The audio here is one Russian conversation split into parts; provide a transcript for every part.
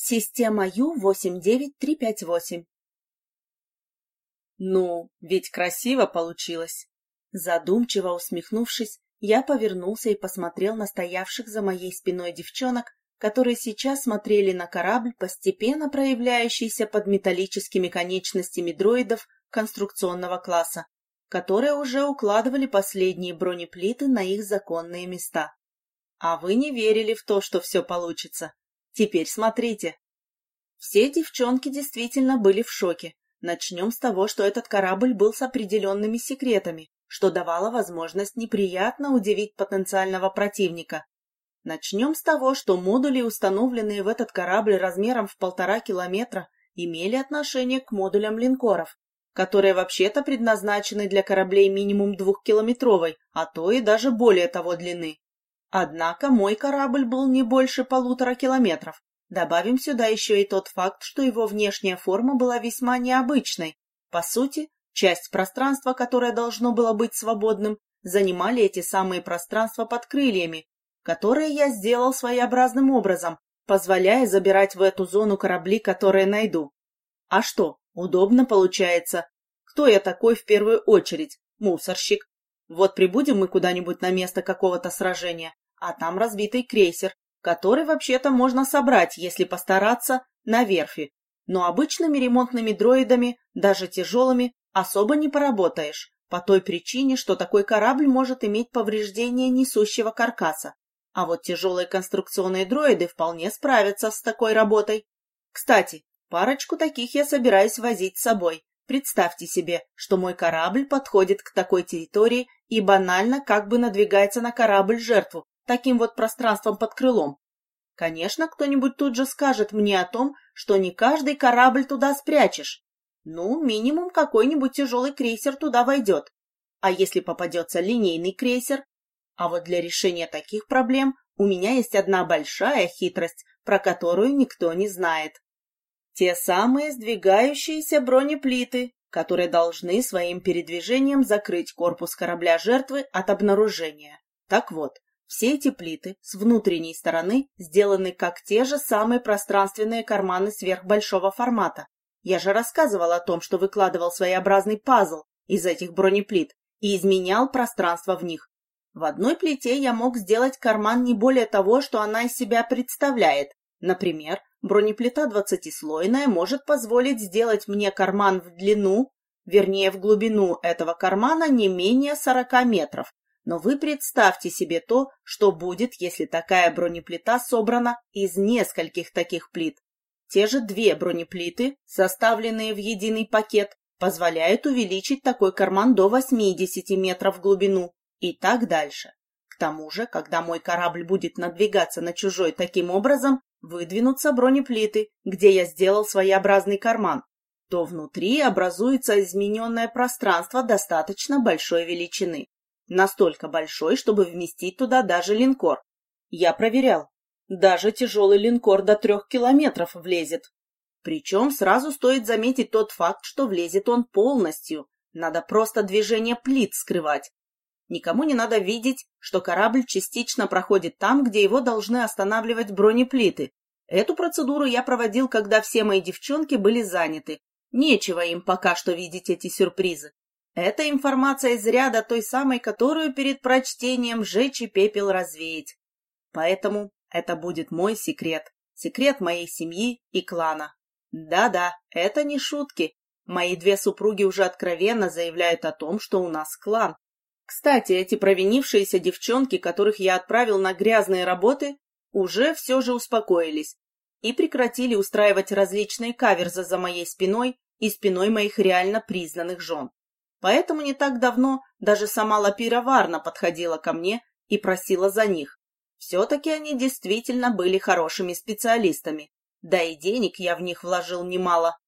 Система Ю-89358. Ну, ведь красиво получилось. Задумчиво усмехнувшись, я повернулся и посмотрел на стоявших за моей спиной девчонок, которые сейчас смотрели на корабль, постепенно проявляющийся под металлическими конечностями дроидов конструкционного класса, которые уже укладывали последние бронеплиты на их законные места. А вы не верили в то, что все получится. Теперь смотрите. Все девчонки действительно были в шоке. Начнем с того, что этот корабль был с определенными секретами, что давало возможность неприятно удивить потенциального противника. Начнем с того, что модули, установленные в этот корабль размером в полтора километра, имели отношение к модулям линкоров, которые вообще-то предназначены для кораблей минимум двухкилометровой, а то и даже более того длины. Однако мой корабль был не больше полутора километров. Добавим сюда еще и тот факт, что его внешняя форма была весьма необычной. По сути, часть пространства, которое должно было быть свободным, занимали эти самые пространства под крыльями, которые я сделал своеобразным образом, позволяя забирать в эту зону корабли, которые найду. А что, удобно получается. Кто я такой в первую очередь? Мусорщик. Вот прибудем мы куда-нибудь на место какого-то сражения, а там разбитый крейсер, который вообще-то можно собрать, если постараться, на верфи. Но обычными ремонтными дроидами, даже тяжелыми, особо не поработаешь, по той причине, что такой корабль может иметь повреждение несущего каркаса. А вот тяжелые конструкционные дроиды вполне справятся с такой работой. Кстати, парочку таких я собираюсь возить с собой. Представьте себе, что мой корабль подходит к такой территории и банально как бы надвигается на корабль жертву, таким вот пространством под крылом. Конечно, кто-нибудь тут же скажет мне о том, что не каждый корабль туда спрячешь. Ну, минимум какой-нибудь тяжелый крейсер туда войдет. А если попадется линейный крейсер? А вот для решения таких проблем у меня есть одна большая хитрость, про которую никто не знает. Те самые сдвигающиеся бронеплиты, которые должны своим передвижением закрыть корпус корабля жертвы от обнаружения. Так вот, все эти плиты с внутренней стороны сделаны как те же самые пространственные карманы сверхбольшого формата. Я же рассказывал о том, что выкладывал своеобразный пазл из этих бронеплит и изменял пространство в них. В одной плите я мог сделать карман не более того, что она из себя представляет. Например, Бронеплита двадцатислойная может позволить сделать мне карман в длину, вернее, в глубину этого кармана не менее 40 метров. Но вы представьте себе то, что будет, если такая бронеплита собрана из нескольких таких плит. Те же две бронеплиты, составленные в единый пакет, позволяют увеличить такой карман до 80 метров в глубину и так дальше. К тому же, когда мой корабль будет надвигаться на чужой таким образом, выдвинутся бронеплиты, где я сделал своеобразный карман, то внутри образуется измененное пространство достаточно большой величины. Настолько большой, чтобы вместить туда даже линкор. Я проверял. Даже тяжелый линкор до трех километров влезет. Причем сразу стоит заметить тот факт, что влезет он полностью. Надо просто движение плит скрывать. Никому не надо видеть, что корабль частично проходит там, где его должны останавливать бронеплиты. Эту процедуру я проводил, когда все мои девчонки были заняты. Нечего им пока что видеть эти сюрпризы. Это информация из ряда той самой, которую перед прочтением жечь и пепел развеять. Поэтому это будет мой секрет. Секрет моей семьи и клана. Да-да, это не шутки. Мои две супруги уже откровенно заявляют о том, что у нас клан. Кстати, эти провинившиеся девчонки, которых я отправил на грязные работы, уже все же успокоились и прекратили устраивать различные каверзы за моей спиной и спиной моих реально признанных жен. Поэтому не так давно даже сама Лапира Варна подходила ко мне и просила за них. Все-таки они действительно были хорошими специалистами, да и денег я в них вложил немало.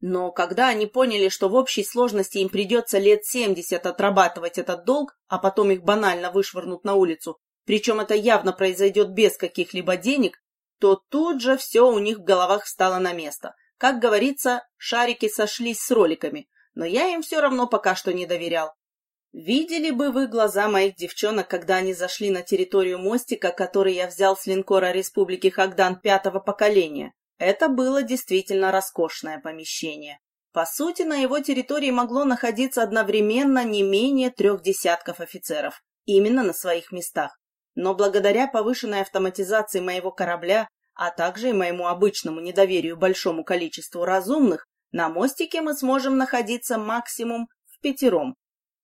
Но когда они поняли, что в общей сложности им придется лет семьдесят отрабатывать этот долг, а потом их банально вышвырнут на улицу, причем это явно произойдет без каких-либо денег, то тут же все у них в головах встало на место. Как говорится, шарики сошлись с роликами, но я им все равно пока что не доверял. Видели бы вы глаза моих девчонок, когда они зашли на территорию мостика, который я взял с линкора Республики Хагдан пятого поколения. Это было действительно роскошное помещение. По сути, на его территории могло находиться одновременно не менее трех десятков офицеров, именно на своих местах. Но благодаря повышенной автоматизации моего корабля, а также и моему обычному недоверию большому количеству разумных, на мостике мы сможем находиться максимум в пятером.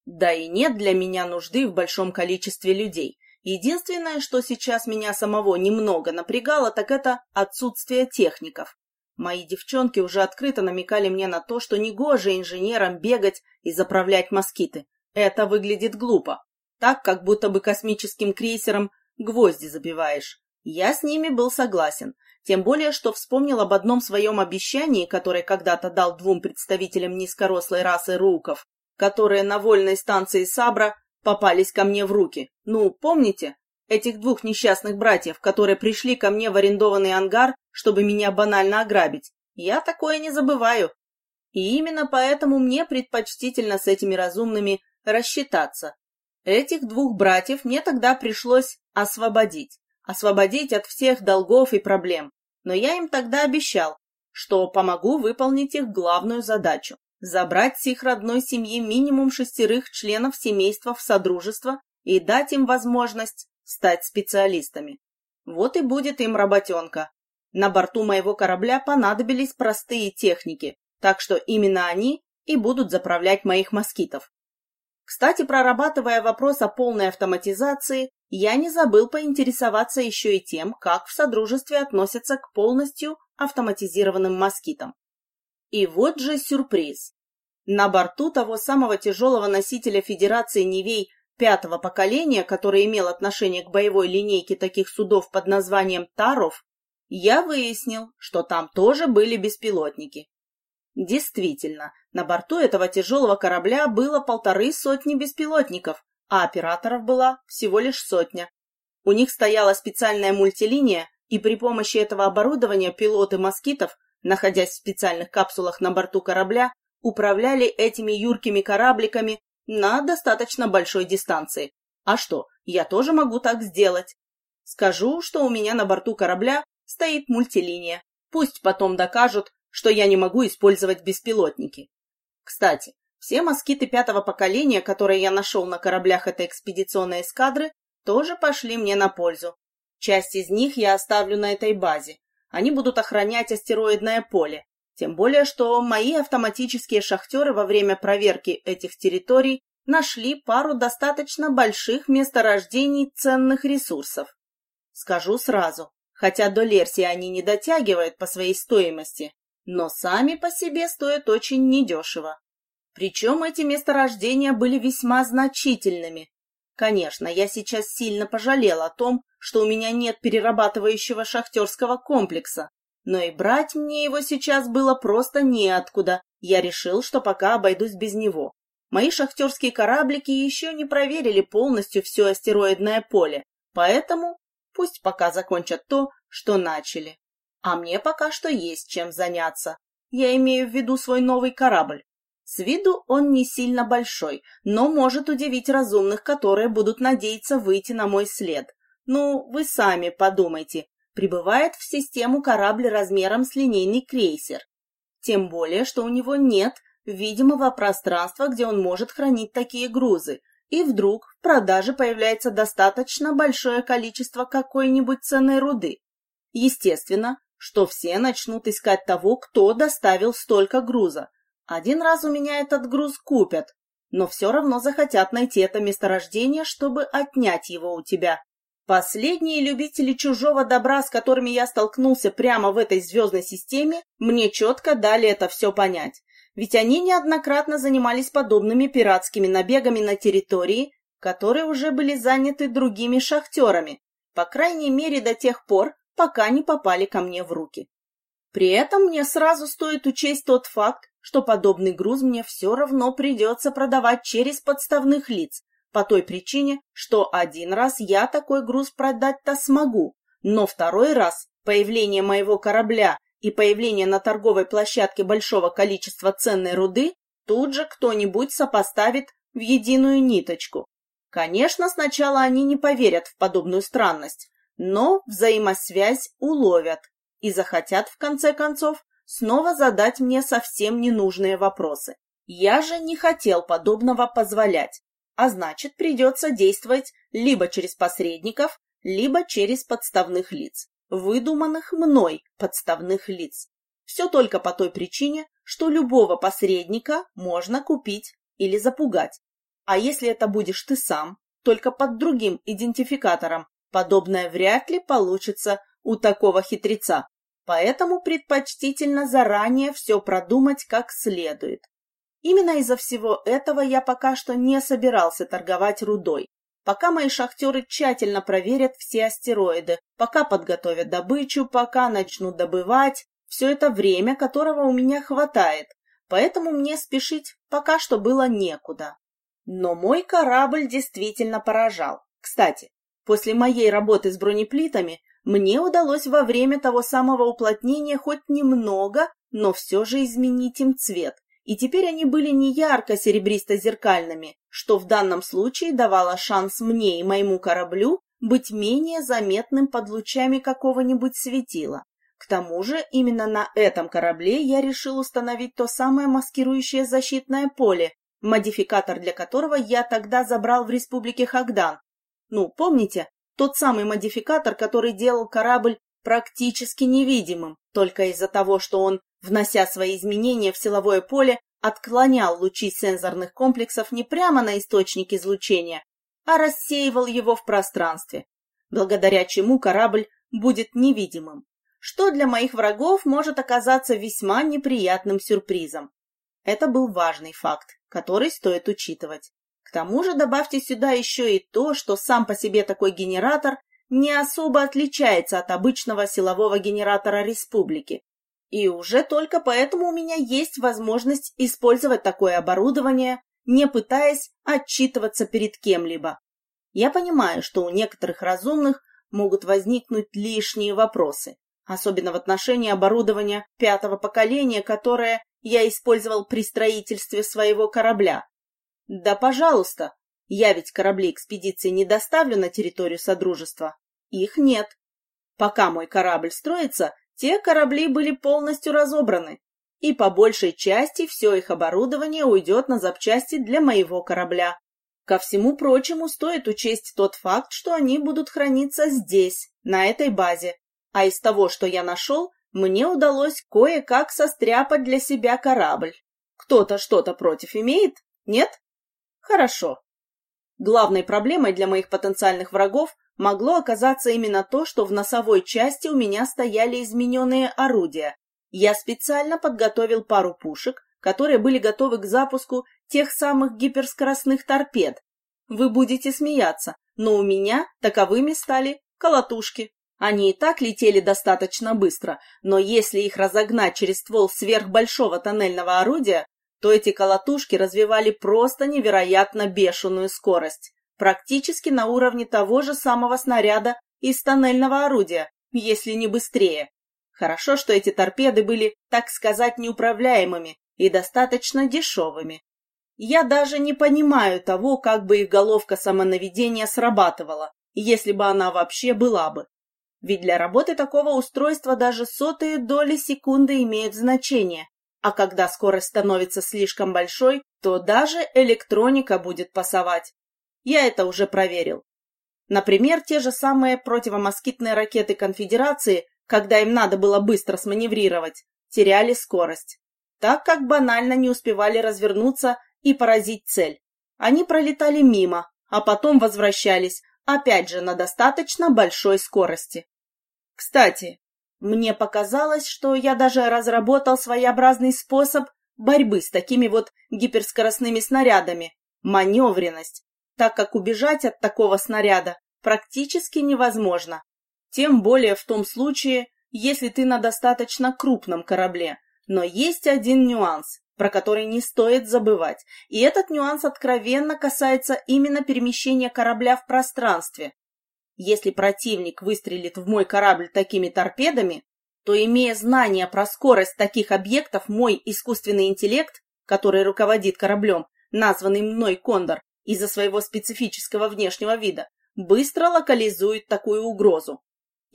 Да и нет для меня нужды в большом количестве людей. Единственное, что сейчас меня самого немного напрягало, так это отсутствие техников. Мои девчонки уже открыто намекали мне на то, что негоже инженерам бегать и заправлять москиты. Это выглядит глупо. Так, как будто бы космическим крейсером гвозди забиваешь. Я с ними был согласен. Тем более, что вспомнил об одном своем обещании, которое когда-то дал двум представителям низкорослой расы руков, которые на вольной станции Сабра попались ко мне в руки. Ну, помните? Этих двух несчастных братьев, которые пришли ко мне в арендованный ангар, чтобы меня банально ограбить. Я такое не забываю. И именно поэтому мне предпочтительно с этими разумными рассчитаться. Этих двух братьев мне тогда пришлось освободить. Освободить от всех долгов и проблем. Но я им тогда обещал, что помогу выполнить их главную задачу – забрать с их родной семьи минимум шестерых членов семейства в Содружество и дать им возможность стать специалистами. Вот и будет им работенка. На борту моего корабля понадобились простые техники, так что именно они и будут заправлять моих москитов. Кстати, прорабатывая вопрос о полной автоматизации, я не забыл поинтересоваться еще и тем, как в Содружестве относятся к полностью автоматизированным москитам. И вот же сюрприз. На борту того самого тяжелого носителя Федерации Невей пятого поколения, который имел отношение к боевой линейке таких судов под названием Таров, я выяснил, что там тоже были беспилотники. Действительно, на борту этого тяжелого корабля было полторы сотни беспилотников, а операторов была всего лишь сотня. У них стояла специальная мультилиния, и при помощи этого оборудования пилоты москитов, находясь в специальных капсулах на борту корабля, управляли этими юркими корабликами на достаточно большой дистанции. А что, я тоже могу так сделать. Скажу, что у меня на борту корабля стоит мультилиния. Пусть потом докажут, что я не могу использовать беспилотники. Кстати, все москиты пятого поколения, которые я нашел на кораблях этой экспедиционной эскадры, тоже пошли мне на пользу. Часть из них я оставлю на этой базе. Они будут охранять астероидное поле. Тем более, что мои автоматические шахтеры во время проверки этих территорий нашли пару достаточно больших месторождений ценных ресурсов. Скажу сразу, хотя до Лерсии они не дотягивают по своей стоимости, но сами по себе стоят очень недешево. Причем эти месторождения были весьма значительными. Конечно, я сейчас сильно пожалел о том, что у меня нет перерабатывающего шахтерского комплекса, но и брать мне его сейчас было просто неоткуда. Я решил, что пока обойдусь без него. Мои шахтерские кораблики еще не проверили полностью все астероидное поле, поэтому пусть пока закончат то, что начали. А мне пока что есть чем заняться. Я имею в виду свой новый корабль. С виду он не сильно большой, но может удивить разумных, которые будут надеяться выйти на мой след. Ну, вы сами подумайте, прибывает в систему корабль размером с линейный крейсер. Тем более, что у него нет видимого пространства, где он может хранить такие грузы, и вдруг в продаже появляется достаточно большое количество какой-нибудь ценной руды. Естественно, что все начнут искать того, кто доставил столько груза. Один раз у меня этот груз купят, но все равно захотят найти это месторождение, чтобы отнять его у тебя. Последние любители чужого добра, с которыми я столкнулся прямо в этой звездной системе, мне четко дали это все понять. Ведь они неоднократно занимались подобными пиратскими набегами на территории, которые уже были заняты другими шахтерами, по крайней мере до тех пор, пока не попали ко мне в руки. При этом мне сразу стоит учесть тот факт, что подобный груз мне все равно придется продавать через подставных лиц, по той причине, что один раз я такой груз продать-то смогу, но второй раз появление моего корабля и появление на торговой площадке большого количества ценной руды тут же кто-нибудь сопоставит в единую ниточку. Конечно, сначала они не поверят в подобную странность, но взаимосвязь уловят. и захотят, в конце концов, снова задать мне совсем ненужные вопросы. Я же не хотел подобного позволять, а значит, придется действовать либо через посредников, либо через подставных лиц, выдуманных мной подставных лиц. Все только по той причине, что любого посредника можно купить или запугать. А если это будешь ты сам, только под другим идентификатором, подобное вряд ли получится у такого хитреца. Поэтому предпочтительно заранее все продумать как следует. Именно из-за всего этого я пока что не собирался торговать рудой. Пока мои шахтеры тщательно проверят все астероиды, пока подготовят добычу, пока начнут добывать, все это время, которого у меня хватает, поэтому мне спешить пока что было некуда. Но мой корабль действительно поражал. Кстати, после моей работы с бронеплитами мне удалось во время того самого уплотнения хоть немного, но все же изменить им цвет и теперь они были не ярко-серебристо-зеркальными, что в данном случае давало шанс мне и моему кораблю быть менее заметным под лучами какого-нибудь светила. К тому же именно на этом корабле я решил установить то самое маскирующее защитное поле, модификатор для которого я тогда забрал в республике Хагдан. Ну, помните, тот самый модификатор, который делал корабль практически невидимым, только из-за того, что он внося свои изменения в силовое поле, отклонял лучи сенсорных комплексов не прямо на источник излучения, а рассеивал его в пространстве, благодаря чему корабль будет невидимым, что для моих врагов может оказаться весьма неприятным сюрпризом. Это был важный факт, который стоит учитывать. К тому же добавьте сюда еще и то, что сам по себе такой генератор не особо отличается от обычного силового генератора республики, и уже только поэтому у меня есть возможность использовать такое оборудование, не пытаясь отчитываться перед кем-либо. Я понимаю, что у некоторых разумных могут возникнуть лишние вопросы, особенно в отношении оборудования пятого поколения, которое я использовал при строительстве своего корабля. Да, пожалуйста, я ведь корабли экспедиции не доставлю на территорию Содружества. Их нет. Пока мой корабль строится, те корабли были полностью разобраны, и по большей части все их оборудование уйдет на запчасти для моего корабля. Ко всему прочему, стоит учесть тот факт, что они будут храниться здесь, на этой базе. А из того, что я нашел, мне удалось кое-как состряпать для себя корабль. Кто-то что-то против имеет? Нет? Хорошо. Главной проблемой для моих потенциальных врагов могло оказаться именно то, что в носовой части у меня стояли измененные орудия. Я специально подготовил пару пушек, которые были готовы к запуску тех самых гиперскоростных торпед. Вы будете смеяться, но у меня таковыми стали колотушки. Они и так летели достаточно быстро, но если их разогнать через ствол сверхбольшого тоннельного орудия, то эти колотушки развивали просто невероятно бешеную скорость практически на уровне того же самого снаряда из тоннельного орудия, если не быстрее. Хорошо, что эти торпеды были, так сказать, неуправляемыми и достаточно дешевыми. Я даже не понимаю того, как бы их головка самонаведения срабатывала, если бы она вообще была бы. Ведь для работы такого устройства даже сотые доли секунды имеют значение, а когда скорость становится слишком большой, то даже электроника будет пасовать. Я это уже проверил. Например, те же самые противомоскитные ракеты Конфедерации, когда им надо было быстро сманеврировать, теряли скорость, так как банально не успевали развернуться и поразить цель. Они пролетали мимо, а потом возвращались, опять же, на достаточно большой скорости. Кстати, мне показалось, что я даже разработал своеобразный способ борьбы с такими вот гиперскоростными снарядами – маневренность так как убежать от такого снаряда практически невозможно. Тем более в том случае, если ты на достаточно крупном корабле. Но есть один нюанс, про который не стоит забывать, и этот нюанс откровенно касается именно перемещения корабля в пространстве. Если противник выстрелит в мой корабль такими торпедами, то, имея знания про скорость таких объектов, мой искусственный интеллект, который руководит кораблем, названный мной Кондор, из-за своего специфического внешнего вида, быстро локализует такую угрозу.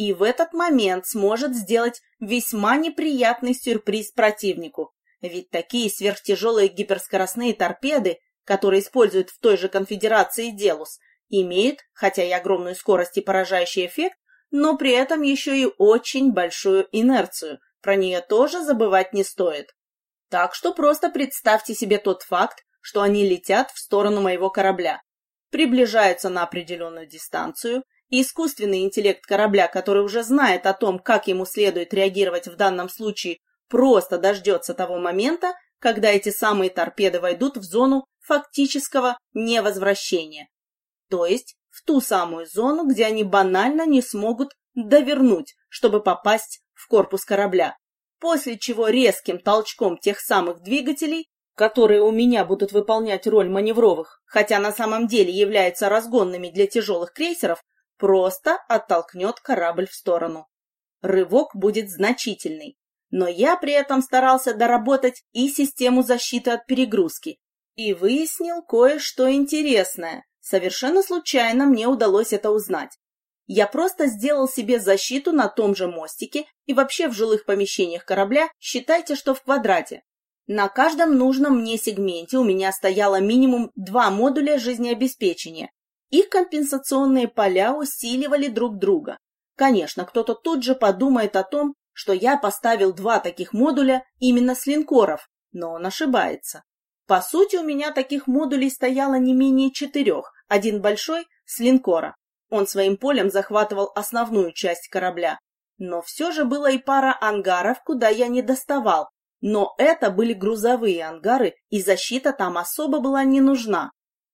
и в этот момент сможет сделать весьма неприятный сюрприз противнику. Ведь такие сверхтяжелые гиперскоростные торпеды, которые используют в той же конфедерации Делус, имеют, хотя и огромную скорость и поражающий эффект, но при этом еще и очень большую инерцию. Про нее тоже забывать не стоит. Так что просто представьте себе тот факт, что они летят в сторону моего корабля, приближаются на определенную дистанцию, и искусственный интеллект корабля, который уже знает о том, как ему следует реагировать в данном случае, просто дождется того момента, когда эти самые торпеды войдут в зону фактического невозвращения. То есть в ту самую зону, где они банально не смогут довернуть, чтобы попасть в корпус корабля. После чего резким толчком тех самых двигателей, которые у меня будут выполнять роль маневровых, хотя на самом деле являются разгонными для тяжелых крейсеров, просто оттолкнет корабль в сторону. Рывок будет значительный, но я при этом старался доработать и систему защиты от перегрузки. И выяснил кое-что интересное. Совершенно случайно мне удалось это узнать. Я просто сделал себе защиту на том же мостике и вообще в жилых помещениях корабля, считайте, что в квадрате. На каждом нужном мне сегменте у меня стояло минимум два модуля жизнеобеспечения, их компенсационные поля усиливали друг друга. Конечно, кто-то тут же подумает о том, что я поставил два таких модуля именно с линкоров, но он ошибается. По сути, у меня таких модулей стояло не менее четырех, один большой с линкора. Он своим полем захватывал основную часть корабля. Но все же было и пара ангаров, куда я не доставал. Но это были грузовые ангары, и защита там особо была не нужна.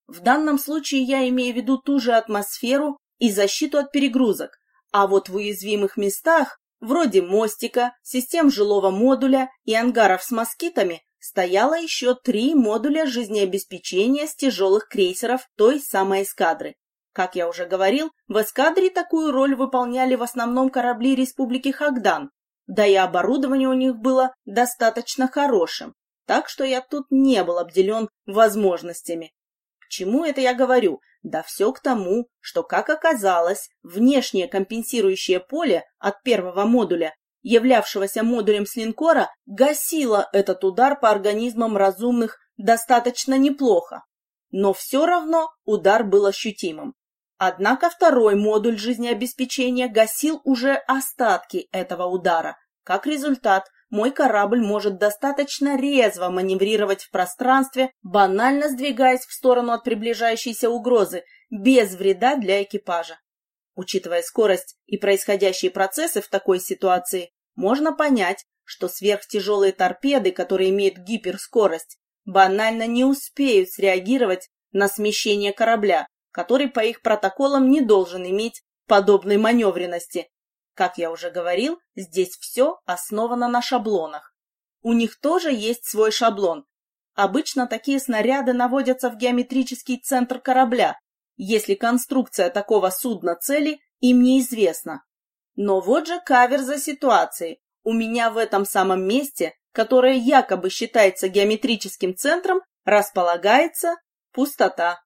В данном случае я имею в виду ту же атмосферу и защиту от перегрузок, а вот в уязвимых местах, вроде мостика, систем жилого модуля и ангаров с москитами, стояло еще три модуля жизнеобеспечения с тяжелых крейсеров той самой эскадры. Как я уже говорил, в эскадре такую роль выполняли в основном корабли Республики Хагдан, да и оборудование у них было достаточно хорошим, так что я тут не был обделен возможностями. К чему это я говорю? Да все к тому, что, как оказалось, внешнее компенсирующее поле от первого модуля, являвшегося модулем с линкора, гасило этот удар по организмам разумных достаточно неплохо. Но все равно удар был ощутимым. Однако второй модуль жизнеобеспечения гасил уже остатки этого удара. Как результат, мой корабль может достаточно резво маневрировать в пространстве, банально сдвигаясь в сторону от приближающейся угрозы, без вреда для экипажа. Учитывая скорость и происходящие процессы в такой ситуации, можно понять, что сверхтяжелые торпеды, которые имеют гиперскорость, банально не успеют среагировать на смещение корабля, который по их протоколам не должен иметь подобной маневренности. Как я уже говорил, здесь все основано на шаблонах. У них тоже есть свой шаблон. Обычно такие снаряды наводятся в геометрический центр корабля, если конструкция такого судна цели им неизвестна. Но вот же кавер за ситуацией. У меня в этом самом месте, которое якобы считается геометрическим центром, располагается пустота.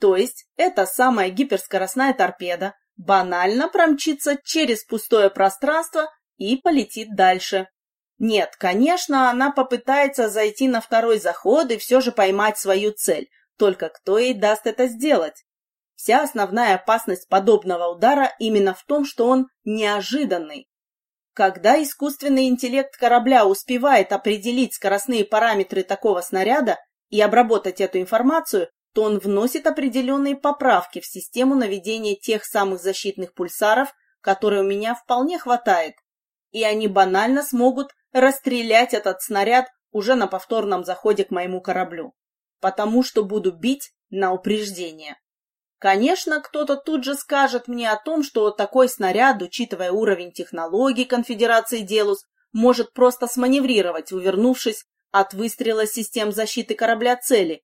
То есть эта самая гиперскоростная торпеда банально промчится через пустое пространство и полетит дальше. Нет, конечно, она попытается зайти на второй заход и все же поймать свою цель, только кто ей даст это сделать? Вся основная опасность подобного удара именно в том, что он неожиданный. Когда искусственный интеллект корабля успевает определить скоростные параметры такого снаряда и обработать эту информацию, то он вносит определенные поправки в систему наведения тех самых защитных пульсаров, которые у меня вполне хватает, и они банально смогут расстрелять этот снаряд уже на повторном заходе к моему кораблю, потому что буду бить на упреждение. Конечно, кто-то тут же скажет мне о том, что такой снаряд, учитывая уровень технологий конфедерации Делус, может просто сманеврировать, увернувшись от выстрела систем защиты корабля цели,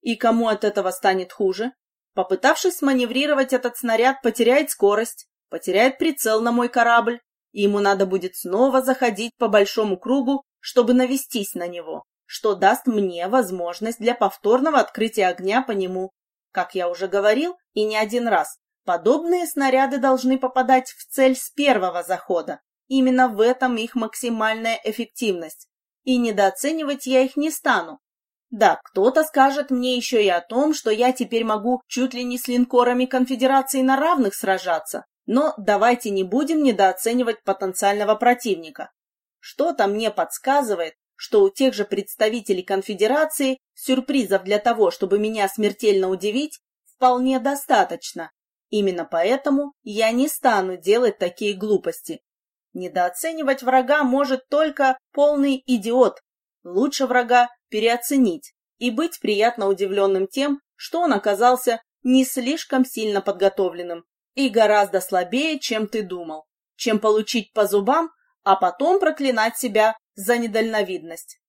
и кому от этого станет хуже? Попытавшись маневрировать, этот снаряд потеряет скорость, потеряет прицел на мой корабль, и ему надо будет снова заходить по большому кругу, чтобы навестись на него, что даст мне возможность для повторного открытия огня по нему. Как я уже говорил, и не один раз, Подобные снаряды должны попадать в цель с первого захода. Именно в этом их максимальная эффективность. И недооценивать я их не стану. Да, кто-то скажет мне еще и о том, что я теперь могу чуть ли не с линкорами конфедерации на равных сражаться. Но давайте не будем недооценивать потенциального противника. Что-то мне подсказывает, что у тех же представителей конфедерации сюрпризов для того, чтобы меня смертельно удивить, вполне достаточно. Именно поэтому я не стану делать такие глупости. Недооценивать врага может только полный идиот. Лучше врага переоценить и быть приятно удивленным тем, что он оказался не слишком сильно подготовленным и гораздо слабее, чем ты думал, чем получить по зубам, а потом проклинать себя за недальновидность.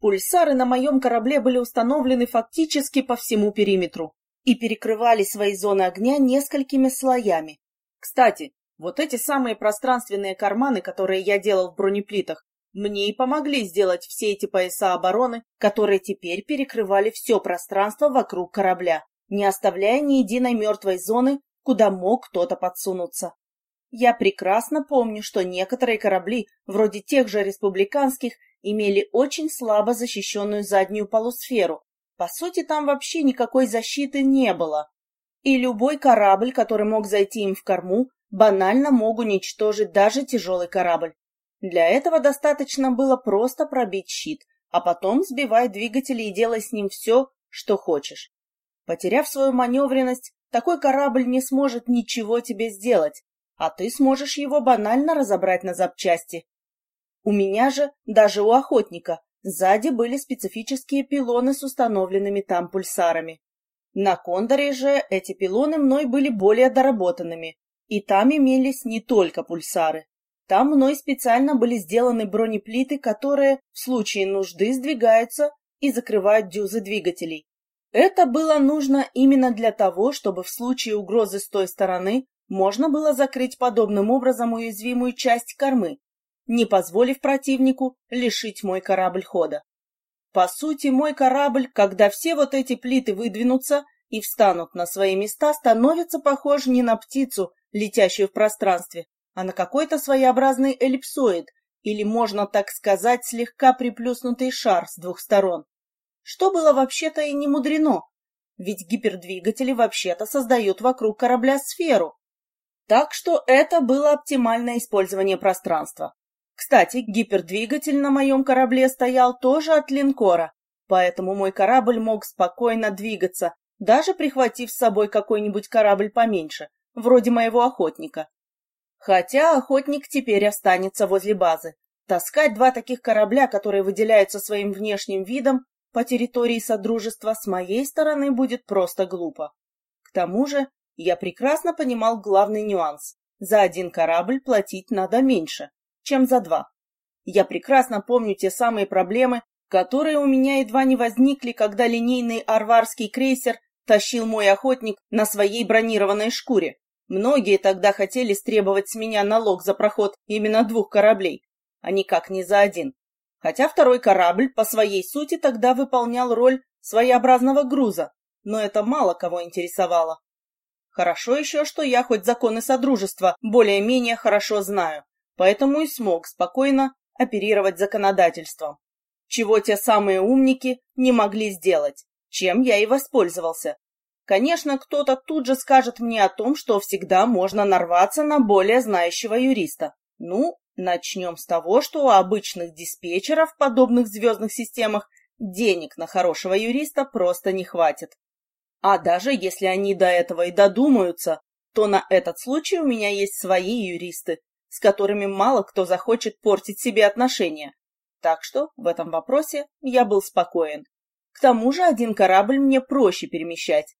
Пульсары на моем корабле были установлены фактически по всему периметру и перекрывали свои зоны огня несколькими слоями. Кстати, вот эти самые пространственные карманы, которые я делал в бронеплитах, мне и помогли сделать все эти пояса обороны, которые теперь перекрывали все пространство вокруг корабля, не оставляя ни единой мертвой зоны, куда мог кто-то подсунуться. Я прекрасно помню, что некоторые корабли, вроде тех же республиканских, имели очень слабо защищенную заднюю полусферу. По сути, там вообще никакой защиты не было. И любой корабль, который мог зайти им в корму, банально мог уничтожить даже тяжелый корабль. Для этого достаточно было просто пробить щит, а потом сбивай двигатели и делай с ним все, что хочешь. Потеряв свою маневренность, такой корабль не сможет ничего тебе сделать, а ты сможешь его банально разобрать на запчасти. У меня же, даже у охотника, сзади были специфические пилоны с установленными там пульсарами. На Кондоре же эти пилоны мной были более доработанными, и там имелись не только пульсары. Там мной специально были сделаны бронеплиты, которые в случае нужды сдвигаются и закрывают дюзы двигателей. Это было нужно именно для того, чтобы в случае угрозы с той стороны можно было закрыть подобным образом уязвимую часть кормы, не позволив противнику лишить мой корабль хода. По сути, мой корабль, когда все вот эти плиты выдвинутся и встанут на свои места, становится похож не на птицу, летящую в пространстве, а на какой-то своеобразный эллипсоид, или, можно так сказать, слегка приплюснутый шар с двух сторон. Что было вообще-то и не мудрено, ведь гипердвигатели вообще-то создают вокруг корабля сферу. Так что это было оптимальное использование пространства. Кстати, гипердвигатель на моем корабле стоял тоже от линкора, поэтому мой корабль мог спокойно двигаться, даже прихватив с собой какой-нибудь корабль поменьше, вроде моего охотника. Хотя охотник теперь останется возле базы. Таскать два таких корабля, которые выделяются своим внешним видом, по территории Содружества с моей стороны будет просто глупо. К тому же я прекрасно понимал главный нюанс. За один корабль платить надо меньше, чем за два. Я прекрасно помню те самые проблемы, которые у меня едва не возникли, когда линейный арварский крейсер тащил мой охотник на своей бронированной шкуре. Многие тогда хотели стребовать с меня налог за проход именно двух кораблей, а никак не за один. Хотя второй корабль по своей сути тогда выполнял роль своеобразного груза, но это мало кого интересовало. Хорошо еще, что я хоть законы Содружества более-менее хорошо знаю, поэтому и смог спокойно оперировать законодательством, чего те самые умники не могли сделать, чем я и воспользовался. Конечно, кто-то тут же скажет мне о том, что всегда можно нарваться на более знающего юриста. Ну, начнем с того, что у обычных диспетчеров в подобных звездных системах денег на хорошего юриста просто не хватит. А даже если они до этого и додумаются, то на этот случай у меня есть свои юристы, с которыми мало кто захочет портить себе отношения. Так что в этом вопросе я был спокоен. К тому же один корабль мне проще перемещать,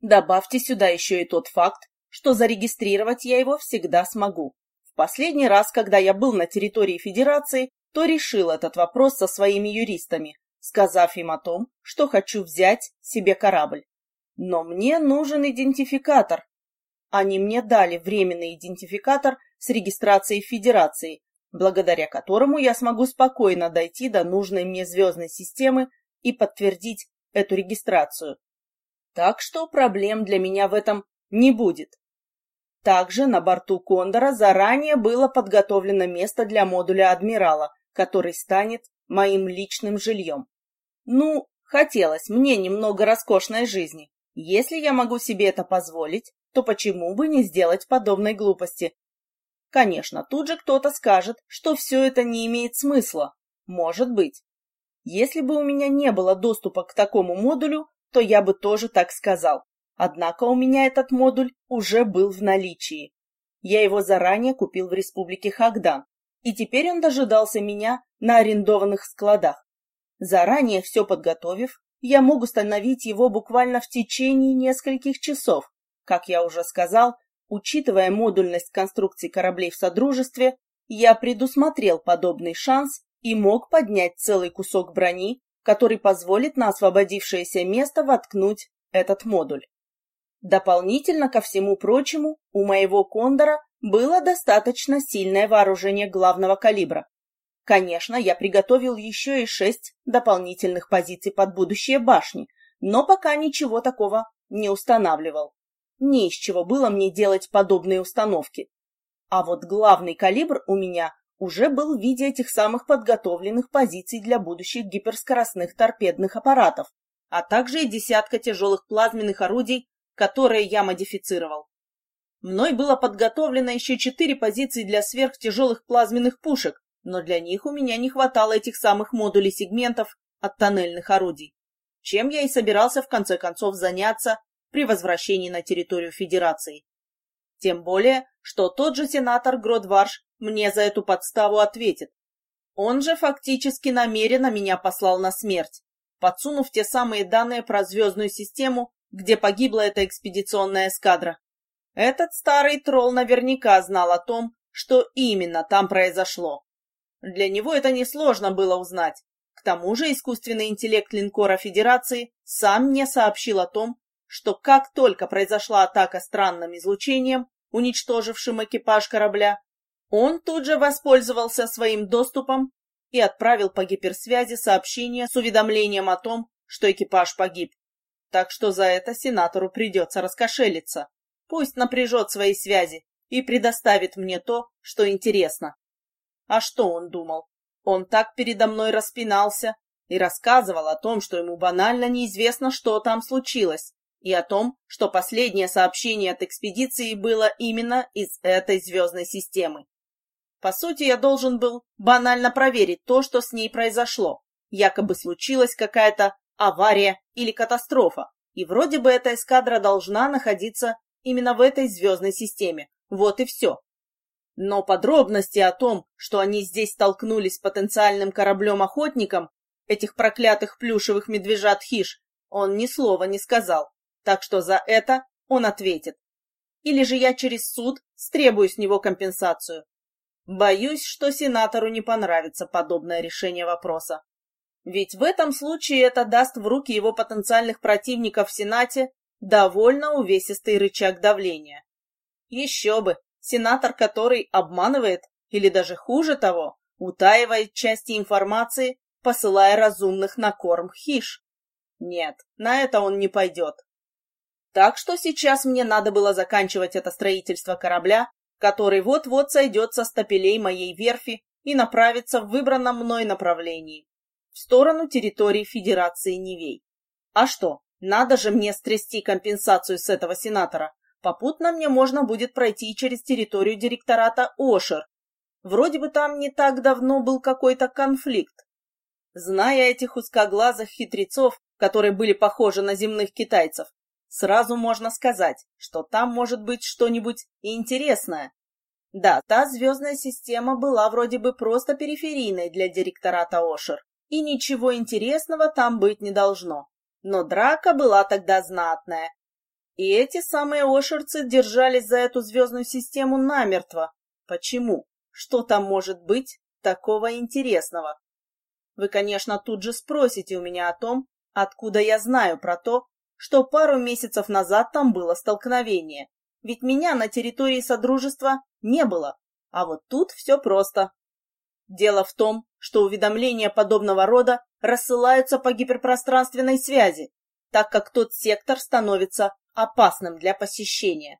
Добавьте сюда еще и тот факт, что зарегистрировать я его всегда смогу. В последний раз, когда я был на территории Федерации, то решил этот вопрос со своими юристами, сказав им о том, что хочу взять себе корабль. Но мне нужен идентификатор. Они мне дали временный идентификатор с регистрацией Федерации, благодаря которому я смогу спокойно дойти до нужной мне звездной системы и подтвердить эту регистрацию. Так что проблем для меня в этом не будет. Также на борту Кондора заранее было подготовлено место для модуля Адмирала, который станет моим личным жильем. Ну, хотелось мне немного роскошной жизни. Если я могу себе это позволить, то почему бы не сделать подобной глупости? Конечно, тут же кто-то скажет, что все это не имеет смысла. Может быть. Если бы у меня не было доступа к такому модулю, то я бы тоже так сказал. Однако у меня этот модуль уже был в наличии. Я его заранее купил в республике Хагдан, и теперь он дожидался меня на арендованных складах. Заранее все подготовив, я мог установить его буквально в течение нескольких часов. Как я уже сказал, учитывая модульность конструкций кораблей в Содружестве, я предусмотрел подобный шанс и мог поднять целый кусок брони, который позволит на освободившееся место воткнуть этот модуль. Дополнительно ко всему прочему, у моего кондора было достаточно сильное вооружение главного калибра. Конечно, я приготовил еще и шесть дополнительных позиций под будущие башни, но пока ничего такого не устанавливал. Не из чего было мне делать подобные установки. А вот главный калибр у меня уже был в виде этих самых подготовленных позиций для будущих гиперскоростных торпедных аппаратов, а также и десятка тяжелых плазменных орудий которые я модифицировал. Мной было подготовлено еще четыре позиции для сверхтяжелых плазменных пушек, но для них у меня не хватало этих самых модулей сегментов от тоннельных орудий, чем я и собирался в конце концов заняться при возвращении на территорию Федерации. Тем более, что тот же сенатор Гродварш мне за эту подставу ответит. Он же фактически намеренно меня послал на смерть, подсунув те самые данные про звездную систему, где погибла эта экспедиционная эскадра. Этот старый тролл наверняка знал о том, что именно там произошло. Для него это несложно было узнать. К тому же искусственный интеллект линкора Федерации сам мне сообщил о том, что как только произошла атака странным излучением, уничтожившим экипаж корабля, он тут же воспользовался своим доступом и отправил по гиперсвязи сообщение с уведомлением о том, что экипаж погиб. Так что за это сенатору придется раскошелиться. Пусть напряжет свои связи и предоставит мне то, что интересно. А что он думал? Он так передо мной распинался и рассказывал о том, что ему банально неизвестно, что там случилось, и о том, что последнее сообщение от экспедиции было именно из этой звездной системы. По сути, я должен был банально проверить то, что с ней произошло. Якобы случилась какая-то авария или катастрофа, и вроде бы эта эскадра должна находиться именно в этой звездной системе. Вот и все. Но подробности о том, что они здесь столкнулись с потенциальным кораблем-охотником, этих проклятых плюшевых медвежат-хиш, он ни слова не сказал, так что за это он ответит. Или же я через суд стребую с него компенсацию. Боюсь, что сенатору не понравится подобное решение вопроса. Ведь в этом случае это даст в руки его потенциальных противников в Сенате довольно увесистый рычаг давления. Еще бы, сенатор, который обманывает, или даже хуже того, утаивает части информации, посылая разумных на корм хиш. Нет, на это он не пойдет. Так что сейчас мне надо было заканчивать это строительство корабля, который вот-вот сойдет со стапелей моей верфи и направится в выбранном мной направлении в сторону территории Федерации Невей. А что, надо же мне стрясти компенсацию с этого сенатора. Попутно мне можно будет пройти через территорию директората Ошер. Вроде бы там не так давно был какой-то конфликт. Зная этих узкоглазых хитрецов, которые были похожи на земных китайцев, сразу можно сказать, что там может быть что-нибудь интересное. Да, та звездная система была вроде бы просто периферийной для директората Ошер и ничего интересного там быть не должно. Но драка была тогда знатная. И эти самые ошерцы держались за эту звездную систему намертво. Почему? Что там может быть такого интересного? Вы, конечно, тут же спросите у меня о том, откуда я знаю про то, что пару месяцев назад там было столкновение. Ведь меня на территории Содружества не было. А вот тут все просто. Дело в том, что уведомления подобного рода рассылаются по гиперпространственной связи, так как тот сектор становится опасным для посещения.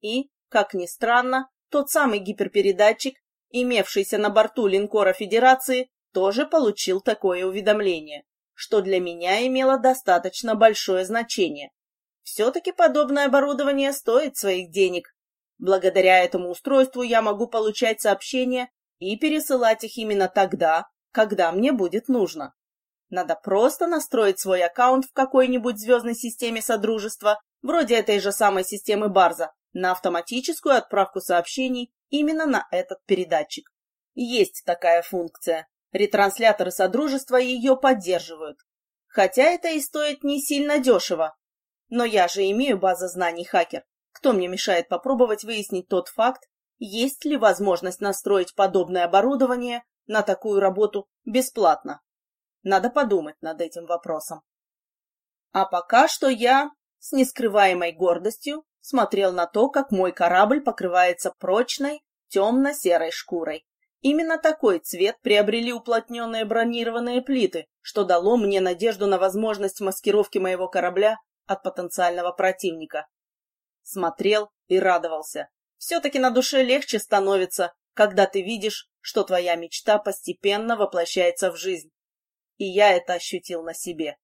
И, Как ни странно, тот самый гиперпередатчик, имевшийся на борту линкора Федерации, тоже получил такое уведомление, что для меня имело достаточно большое значение. Все-таки подобное оборудование стоит своих денег. Благодаря этому устройству я могу получать сообщения и пересылать их именно тогда, когда мне будет нужно. Надо просто настроить свой аккаунт в какой-нибудь звездной системе Содружества, вроде этой же самой системы Барза, на автоматическую отправку сообщений именно на этот передатчик. Есть такая функция. Ретрансляторы Содружества ее поддерживают. Хотя это и стоит не сильно дешево. Но я же имею базу знаний хакер. Кто мне мешает попробовать выяснить тот факт, есть ли возможность настроить подобное оборудование на такую работу бесплатно? Надо подумать над этим вопросом. А пока что я, с нескрываемой гордостью, смотрел на то, как мой корабль покрывается прочной, темно-серой шкурой. Именно такой цвет приобрели уплотненные бронированные плиты, что дало мне надежду на возможность маскировки моего корабля от потенциального противника. Смотрел и радовался. Все-таки на душе легче становится, когда ты видишь, что твоя мечта постепенно воплощается в жизнь. И я это ощутил на себе.